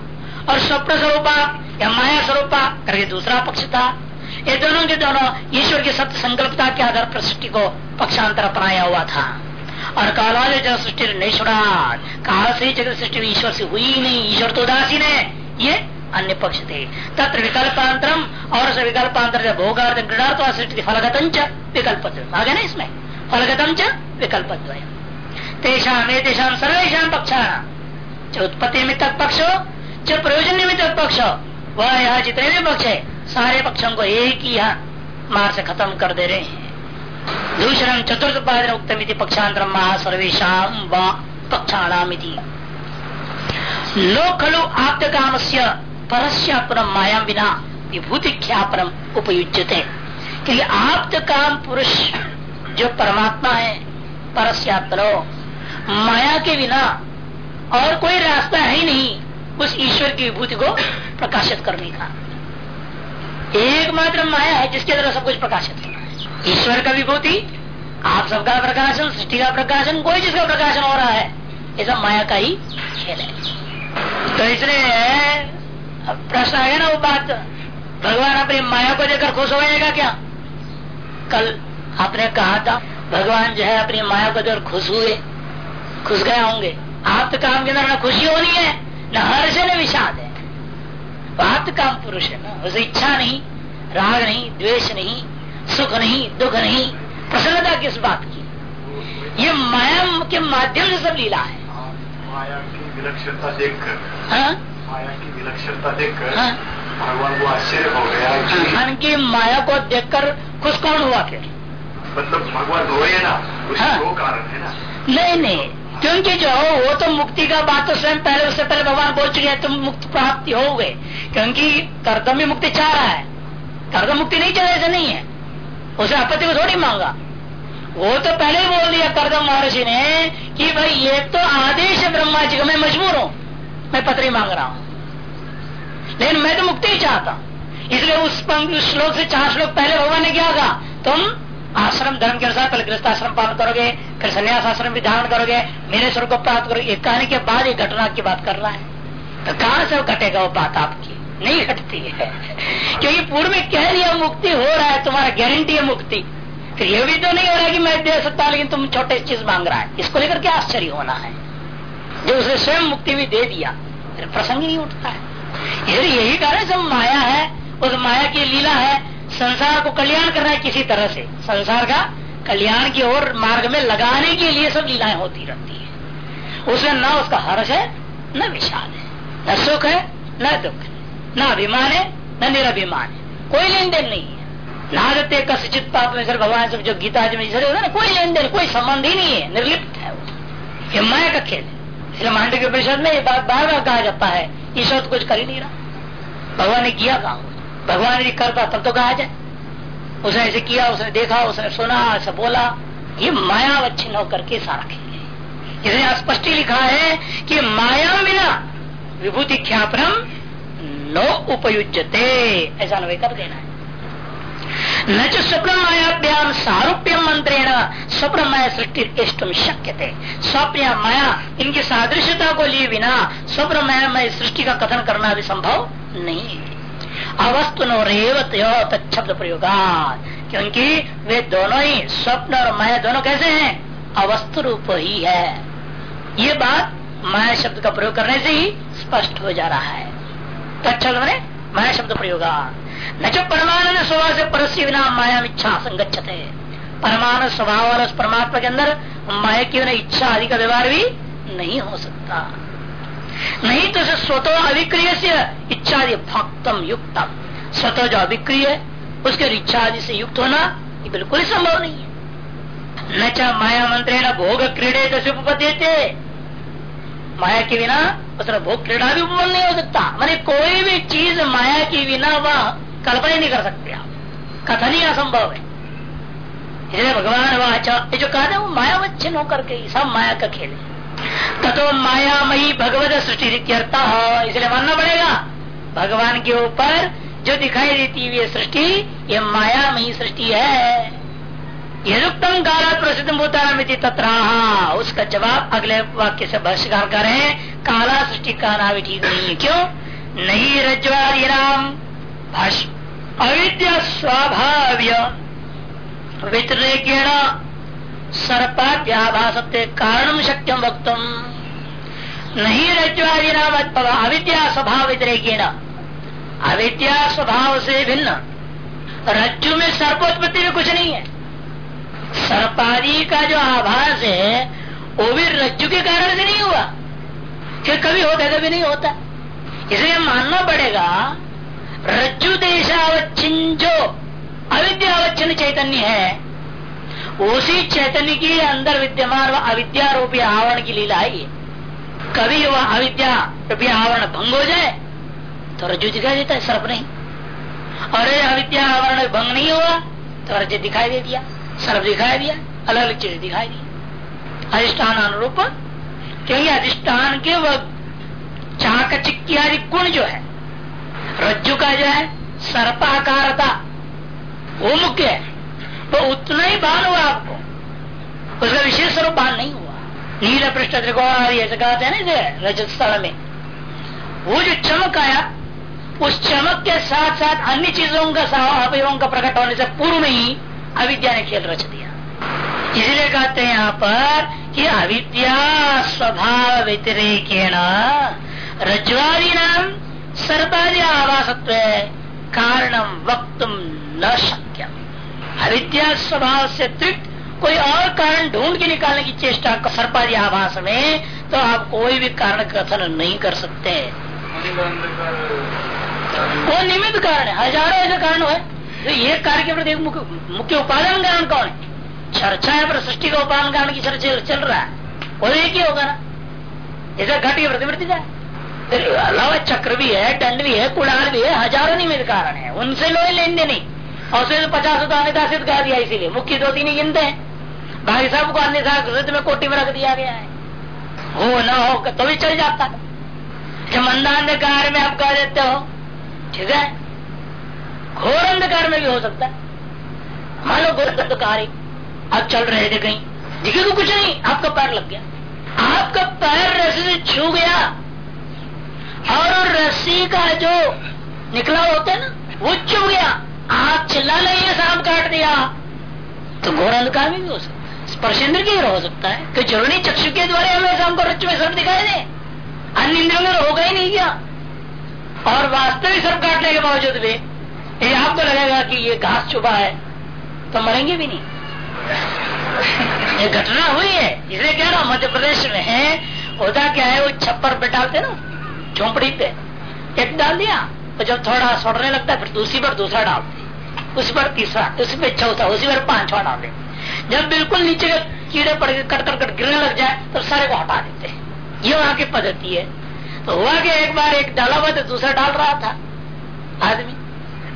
और स्वप्न स्वरूपा या माया स्वरूपा करके दूसरा पक्ष था। ये दोनों के दोनों ईश्वर की सत्य संकल्पता के आधार पर सृष्टि को पक्षांतर अपनाया हुआ था। और कालाल जगत सृष्टि निष्णात काल से जगत सृष्टि ईश्वर से हुई नहीं, ईश्वर तो उदासीन है ये अन्य पक्ष थे। तत्र विकल्पांतरम, और विकल्पांतर भोगार्थ गृणार्थ सृष्टि फलगतम च विकल्प आगे ना इसमें? फलगतम च विकल्प तेषा तेषा सर्वेशा पक्षाण उत्पत्ति निमित्त पक्ष हो जो प्रयोजन निमित्त पक्ष। हो वह यहाँ जितने भी पक्ष। है सारे पक्षों को एक ही यहाँ मार से खत्म कर दे रहे हैं। दूसरम चतुर्थ पाद उत्तम पक्षांतर महा सर्वेशा व पक्षाणामिति। लोक खलु आप्त काम से परस्यापनम माया बिना विभूति ख्यापनम उपयुज्यते। क्योंकि आप्त काम पुरुष जो परमात्मा है परस्यापनो माया के बिना और कोई रास्ता है ही नहीं उस ईश्वर की विभूति को प्रकाशित करने का। एकमात्र माया है जिसके द्वारा सब कुछ प्रकाशित होना है। ईश्वर का विभूति, आप सबका प्रकाशन, सृष्टि का प्रकाशन, कोई जिसका प्रकाशन हो रहा है, ये सब माया का ही खेल है। तो इसलिए प्रश्न आ गया ना वो बात, भगवान अपनी माया को देकर खुश हो जाएगा क्या? कल आपने कहा था, भगवान जो है अपनी माया को देकर खुश हुए। खुश गए होंगे। आप तो काम के अंदर खुशी होनी है न हर्ष न विषाद है। बात काम पुरुष है ना उसे इच्छा नहीं राग नहीं द्वेष नहीं सुख नहीं दुख नहीं। प्रसन्नता किस बात की? ये माया के माध्यम से सब लीला है। माया की विलक्षणता देखकर हाँ? माया की विलक्षणता देखकर हाँ? भगवान को आश्चर्य हो गया कि भगवान की माया को देखकर खुश कौन हुआ फिर? मतलब भगवान रोए ना हाँ। उसको कारण है ना। नहीं नहीं। क्योंकि जो हो, वो तो मुक्ति का बात तो स्वयं पहले उससे पहले भगवान बोल चुके हैं, तुम मुक्त प्राप्ति हो गए क्योंकि भी मुक्ति चाह रहा है। कर्दम मुक्ति नहीं चाहे ऐसा नहीं है। उसे आपत्ति को थोड़ी मांगा। वो तो पहले ही बोल दिया कर्दम महर्षि ने कि भाई, ये तो आदेश है ब्रह्मा जी का, मैं मजबूर हूँ। मैं पत्री मांग रहा हूँ। लेकिन मैं तो मुक्ति ही चाहता हूँ। इसलिए उस श्लोक से चार श्लोक पहले भगवान ने क्या कहा? तुम आश्रम धर्म के अनुसार पहले गृहस्थ आश्रम पालन करोगे, फिर संन्यास आश्रम भी धारण करोगे। मेरे स्वर को प्राप्त करोगे कहने के बाद ये घटना की बात कर रहा है। तो कहाँ से घटेगा वो बात आपकी? नहीं घटती है। क्योंकि पूर्व में कह दिया मुक्ति हो रहा है, तुम्हारा गारंटी है मुक्ति। फिर ये भी तो नहीं हो रहा कि मैं दे सकता, लेकिन तुम छोटे चीज़ मांग रहा है। इसको लेकर क्या आश्चर्य होना है? जो उसे स्वयं मुक्ति भी दे दिया, फिर प्रसंग नहीं उठता है। यही कारण सब माया है। उस माया की लीला है संसार को कल्याण करना है किसी तरह से। संसार का कल्याण की ओर मार्ग में लगाने के लिए सब लीलाएँ होती रहती है। उसमें न उसका हर्ष है, न विषाद है। न सुख है, न दुख है। न अभिमान है, न निराभिमान है। कोई लेन देन नहीं है। नादते कसित पाप में सर भगवान सब जो गीता जी में सर ना, कोई लेन देन कोई संबंध ही नहीं है। निर्लिप्त है वो। ये माया का खेल है। इसलिए मांडे के परिषद में ये बात बार बार कहा जाता है, ईश्वर तो कुछ कर ही नहीं रहा। भगवान ने किया काम भगवान यदि करता तब तो कहा जाए। उसने ऐसे किया, उसने देखा, उसने सुना, ऐसा बोला। ये माया मायावच्छिन्न होकर के सारा खेल इसने स्पष्ट लिखा है कि माया बिना विभूति ख्यापनम नो उपयुजते ऐसा अनुभव कर देना है। न च स्वप्न मायाभ्याम सारूप्य मंत्रेण स्वप्न माया सृष्टि इष्टम शक्य थे स्वप्न माया इनकी सादृश्यता को लिए बिना स्वप्न माया सृष्टि का कथन करना भी संभव नहीं है। अवस्तु नो रेवत तब्द प्रयोग क्योंकि वे दोनों ही स्वप्न और माया दोनों कैसे हैं? अवस्तु रूप ही है। ये बात माया शब्द का प्रयोग करने से ही स्पष्ट हो जा रहा है। तत्द मैंने माया शब्द प्रयोग न जो परमानंद स्वभाव से परस्य बिना माया इच्छा संगत है परमाणु स्वभाव और उस परमात्मा के अंदर माया की इच्छा आदि का व्यवहार भी नहीं हो सकता। नहीं तो स्वतः अभिक्रिय से इच्छा भक्तम युक्तम। स्वतः जो अभिक्रिय है उसके इच्छा आदि से युक्त होना ये बिल्कुल ही संभव नहीं है। न चाह माया मंत्र न भोग क्रीड़े तो उपपद्यते। माया के बिना उसका भोग क्रीड़ा भी उपवन नहीं हो सकता। मैंने कोई भी चीज़ माया के बिना वह कल्पना नहीं कर सकते आप। कथन ही असंभव है। भगवान वाचा, ये जो कहते हैं वो मायावच्छिन्न होकर के सब माया का खेल है। तथो मायामयी भगवत सृष्टि इसलिए मानना पड़ेगा। भगवान के ऊपर जो दिखाई देती हुई सृष्टि, ये मायामयी सृष्टि है। यदुक्तम काला प्रसिद्ध भूतान तथा उसका जवाब अगले वाक्य से भाष्यकार करें काला सृष्टि का नाम ठीक नहीं है। क्यों? नहीं रज्वादी नाम अविद्या स्वाभाव्य। वितरेकेण सर्पाभ्याभासत्व कारण शक्यम वक्त। नहीं रज्वादि नाम अविद्या स्वभाव व्यतिरेकेण। अविद्या स्वभाव से भिन्न। रज्जु में सर्पोत्पत्ति में कुछ नहीं है। सर्पादी का जो आभास है, वो भी रज्जु के कारण से नहीं हुआ। फिर कभी होता कभी नहीं होता। इसलिए मानना पड़ेगा, रज्जु देशावच्छिन्न जो अविद्यावच्छिन्न चैतन्य है। उसी चैतन्य के अंदर विद्यमान वह अविद्या रूपी आवरण की लीला है कभी वह अविद्या रूपी आवरण भंग हो जाए तो रज्जु दिखाई देता है, सर्प नहीं। और अविद्या आवरण भंग नहीं हुआ तो रज्जु दिखाई दे दिया, सर्प दिखाई दिया अलग अलग चीज़ दिखाई दी। अधिष्ठान अनुरूप, क्योंकि अधिष्ठान के वह चाक चिक्की आदि गुण जो है, रज्जु का जो है, सर्पाकारता, वो मुख्य है। तो उतना ही बाल हुआ आपको। उसका विशेष स्वरूप बाल नहीं हुआ। नील पृष्ठ त्रिकोण ऐसे कहते हैं ना रजत स्थल में, वो जो चमक आया, उस चमक के साथ साथ अन्य चीज़ों का अवयवों का प्रकट होने से पूर्व में ही अविद्या ने खेल रच दिया। इसलिए कहते हैं यहाँ पर कि अविद्या स्वभाव व्यतिरेकेण रज्वादी नाम सर्पादी आवासत्व कारणम वक्त न शक्यम। अविद्या स्वभाव से तृप्त, कोई और कारण ढूंढ के निकालने की चेष्टा सर्पादी आभास में तो आप कोई भी कारण कथन नहीं कर सकते। वो निमित्त कारण है, हज़ारों ऐसे कारण है तो ये कार्य के प्रति मुख्य उपादान कारण कौन है? चर्चा है, पर सृष्टि का उपादान कारण की चर्चा चल रहा है। वो एक ही होगा ना। जैसे घट की प्रतिवृत्ति फिर अलावा चक्र भी है, दंड भी है कुड़ाल भी है, हज़ारों निमित कारण है। उनसे लो लेन देने और उससे पचास तो अन्यथा सिद्ध कहा दिया इसीलिए। मुख्य दो तीन गिनते हैं। बाकी सबको अन्यथा सिद्ध में कोटि में रख दिया गया है। हो न हो तो भी चल जाता है जब मंदांधकार में आप कह देते हो, ठीक है? घोर अंधकार में भी हो सकता है। मान लो घोर अंधकार ही आप चल रहे थे कहीं। दिखे तो कुछ नहीं, आपका पैर लग गया। आपका पैर रस्सी से छू गया। और रस्सी का जो निकला होता है ना, वो चुभ गया। आप चिल्ला नहीं सांप काट दिया। तो घोर अंधकार में भी हो सकता। है स्पर्श इंद्र की हो सकता है कि ज़रूरी चक्षु के द्वारा हमें शाम को रच में सर्प दिखाई दे। अन्य इंद्रियों में तो होगा ही नहीं क्या? और वास्तविक सर्प काटने के बावजूद भी ये आपको लगेगा कि ये घास चुभा है तो मरेंगे भी नहीं। ये घटना हुई है। इसलिए कह रहा मध्य प्रदेश में है। होता क्या है? वो छप्पर पे डालते ना? झोंपड़ी पे। एक डाल दिया। तो जब थोड़ा सड़ने लगता है, फिर दूसरी बार दूसरा डालते उस पर तीसरा, उसी पर चौथा, उसी पर पांचवा डाल जब बिल्कुल नीचे के कीड़े पड़ कट कर कट गिरने लग जाए तो सारे को हटा देते हैं। ये वहाँ की पद्धति है। तो हुआ कि एक बार एक डाला हुआ तो दूसरा डाल रहा था आदमी।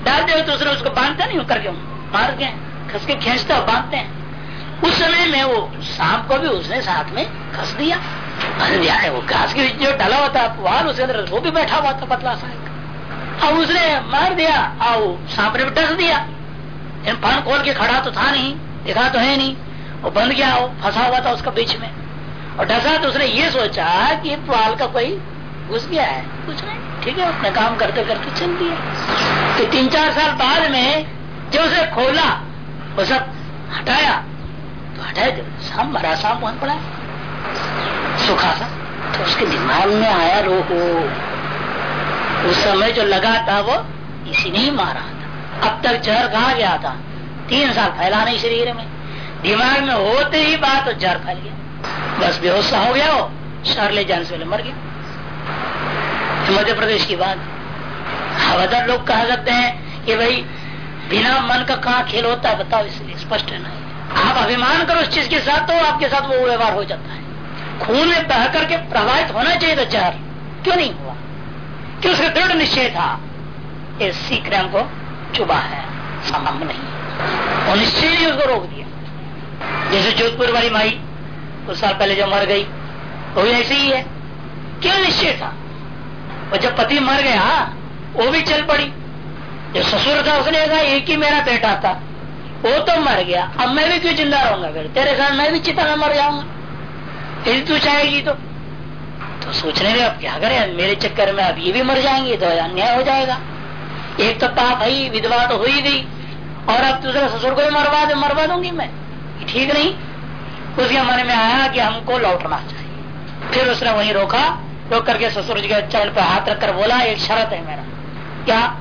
डालते हुए दूसरे उसको बांधते नहीं करके मार के खस के खींचते और बांधते हैं। उस समय में वो सांप को भी उसने साथ में खस दिया। है वो घास के जो डाला हुआ था वो भी बैठा हुआ था पतला सा। अब उसने मार दिया और सांप ने भी डस दिया। पान खोल के खड़ा तो था नहीं, देखा तो है नहीं। वो बंद गया, वो फंसा हुआ था उसका बीच में। और डसा तो उसने ये सोचा कि पाल का कोई घुस गया है। कुछ नहीं, ठीक है, अपना काम करते करते चल दिया। तो तीन चार साल बाद में जब उसे खोला, वो सब हटाया। तो हटाया जब शाम मरा शाम वहाँ पड़ा। सुखा सा तो उसके दिमाग में आया रोहो उस समय जो लगा था वो इसी ने ही मारा था। अब तक जहर कहा गया था? तीन साल फैला नहीं शरीर में। दिमाग में होते ही बात तो जहर फैल गया। बस बेहोश हो गया हो शहर ले जाने से पहले मर गया। मध्य प्रदेश की बात। हवादार लोग कह सकते हैं कि भाई, बिना मन का कहा खेल होता है, बताओ इसलिए स्पष्ट है। ना आप अभिमान करो उस चीज़ के साथ तो आपके साथ वो व्यवहार हो जाता है। खून में बह करके प्रभावित होना चाहिए था जहर। क्यों नहीं? हुआ कि उसका दृढ़ निश्चय था। इस सीक्रम को चुबा है। संभव नहीं। और निश्चय ने उसको रोक दिया। जैसे जोधपुर वाली माई कुछ साल पहले जब मर गई, वो भी ऐसे ही है। क्यों निश्चय था? और जब पति मर गया, वो भी चल पड़ी। जो ससुर था, उसने कहा, एक ही मेरा बेटा था। वो तो मर गया। अब मैं भी क्यों ज़िंदा रहूँगा फिर? तेरे साथ मैं भी चिता में मर जाऊँगा। यदि तू चाहेगी तो। तो सोचने में अब क्या करें? मेरे चक्कर में अब ये भी मर जाएँगे तो अन्याय हो जाएगा। एक तो पाप है, विधवा तो हुई गई। और अब दूसरे ससुर को मरवा दे, मरवा दूँगी मैं। ठीक नहीं। उसके मन में आया कि हमको लौटना चाहिए। फिर उसने वहीं रोका। रोक करके ससुर जी के चरण पर हाथ रखकर बोला, एक शरत है मेरा। क्या?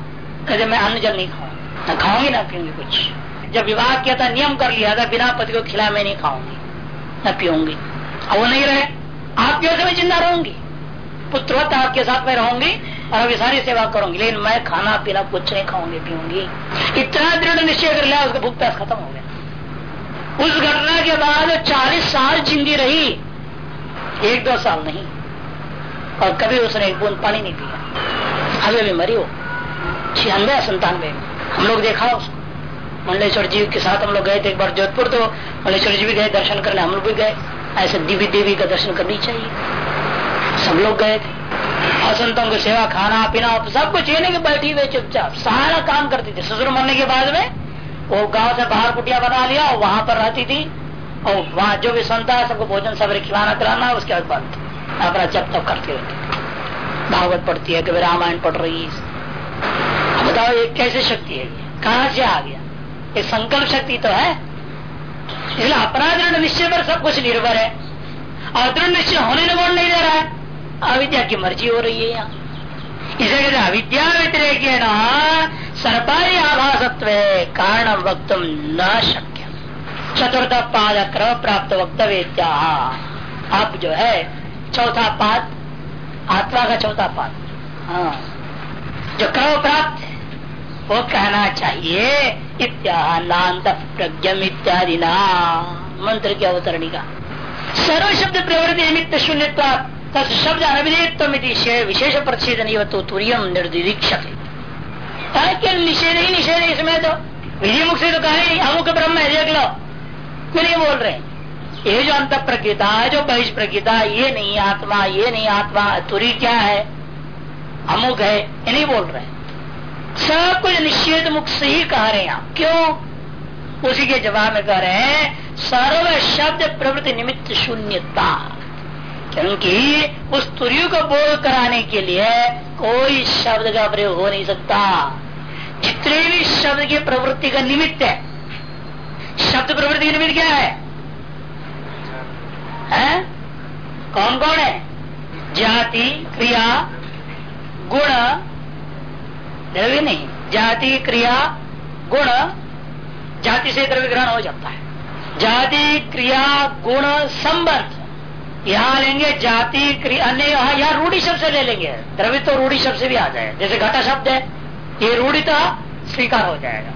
कहते मैं अन्न जल नहीं खाऊँगी। न खाऊँगी, ना पीऊँगी कुछ। जब विवाह किया था, नियम कर लिया था, बिना पति को खिला मैं नहीं खाऊँगी, न पीऊँगी। अब वो नहीं रहे। वजह से मैं ज़िंदा रहूँगी पुत्रवत आपके साथ में रहूँगी और अभी सारी सेवा करूँगी। लेकिन मैं खाना पीना कुछ नहीं खाऊँगी, पीऊँगी। इतना दृढ़ निश्चय कर लिया, उसका भूख प्यास खत्म हो गया। उस घटना के बाद चालीस साल जिंदी रही। एक दो साल नहीं। और कभी उसने एक बूंद पानी नहीं पिया। अभी मरी हो। छियानवे संतानवे हम लोग देखा उसको। मंडलेश्वर जी के साथ हम लोग गए थे एक बार जोधपुर तो मंडलेश्वर जी भी गए, दर्शन करने। हम लोग भी गए। ऐसे देवी देवी का दर्शन करनी चाहिए। सब लोग गए थे। और संतों की सेवा, खाना, पीना सब कुछ ये नहीं बैठी हुए चुपचाप। सारा काम करती थी। ससुर मरने के बाद में वो गाँव से बाहर कुटिया बना लिया और वहाँ पर रहती थी। और वहाँ जो भी संता है सबको भोजन सब खिलाना, पिलाना, उसके बाद बंद। अपना जब तक करती रहती। भागवत पढ़ती है, कभी रामायण पढ़ रही है। बताओ, ये कैसे शक्ति है? ये? कहा से आ गया? ये संकल्प शक्ति तो है। इसलिए अपना दृढ़ निश्चय पर सब कुछ निर्भर है। और दृढ़ निश्चय होने में नहीं दे रहा है? अविद्या की मर्ज़ी हो रही है यहाँ। इसे कहते अविद्या व्यतिरेक न सरकारी आभासत्व, कारण वक्त न शक्य चतुर्थ पाद क्रम प्राप्त वक्तव्य अब जो है, चौथा पाद, आत्मा का चौथा पाद। हाँ। जो क्रम प्राप्त है वो कहना चाहिए इत्यानांत प्रज्ञम इत्यादि ना मंत्र की अवतरणी का। सर्व शब्द प्रवृत्ति निमित्त शून्य शब्द अनविधेयत्व विशेष प्रतिषेध नहीं तो तुरियम निर्दिदीक्षक निषेध ही निषेध इसमें तो। विधि मुख से तो कहे अमुक ब्रह्म है, देख लो। क्यों नहीं बोल रहे? ये जो अंत प्रकृता है जो बहिष प्रकृता ये नहीं आत्मा, ये नहीं आत्मा, तुरी क्या है? अमुक है, ये नहीं बोल रहे। सब कुछ निषेध मुख से ही कह रहे हैं आप। क्यों? उसी के जवाब में कह रहे हैं, सर्व शब्द प्रवृत्ति निमित्त शून्यता। क्योंकि उस तुरु को बोध कराने के लिए कोई शब्द का प्रयोग हो नहीं सकता। जितने भी शब्द की प्रवृत्ति का निमित्त है, शब्द प्रवृत्ति का निमित्त क्या है? हैं? कौन कौन है? जाति, क्रिया, गुण द्रव्य नहीं जाति, क्रिया, गुण, जाति से द्रव्य ग्रहण हो जाता है। जाति, क्रिया, गुण, संबंध, यहाँ लेंगे जाति, क्रिया, अन्य, यहाँ रूढ़ी शब्द से ले लेंगे। द्रव्य तो रूढ़ी शब्द से भी आ जाए, जैसे घटा शब्द है, ये रूढ़ी तो स्वीकार हो जाएगा।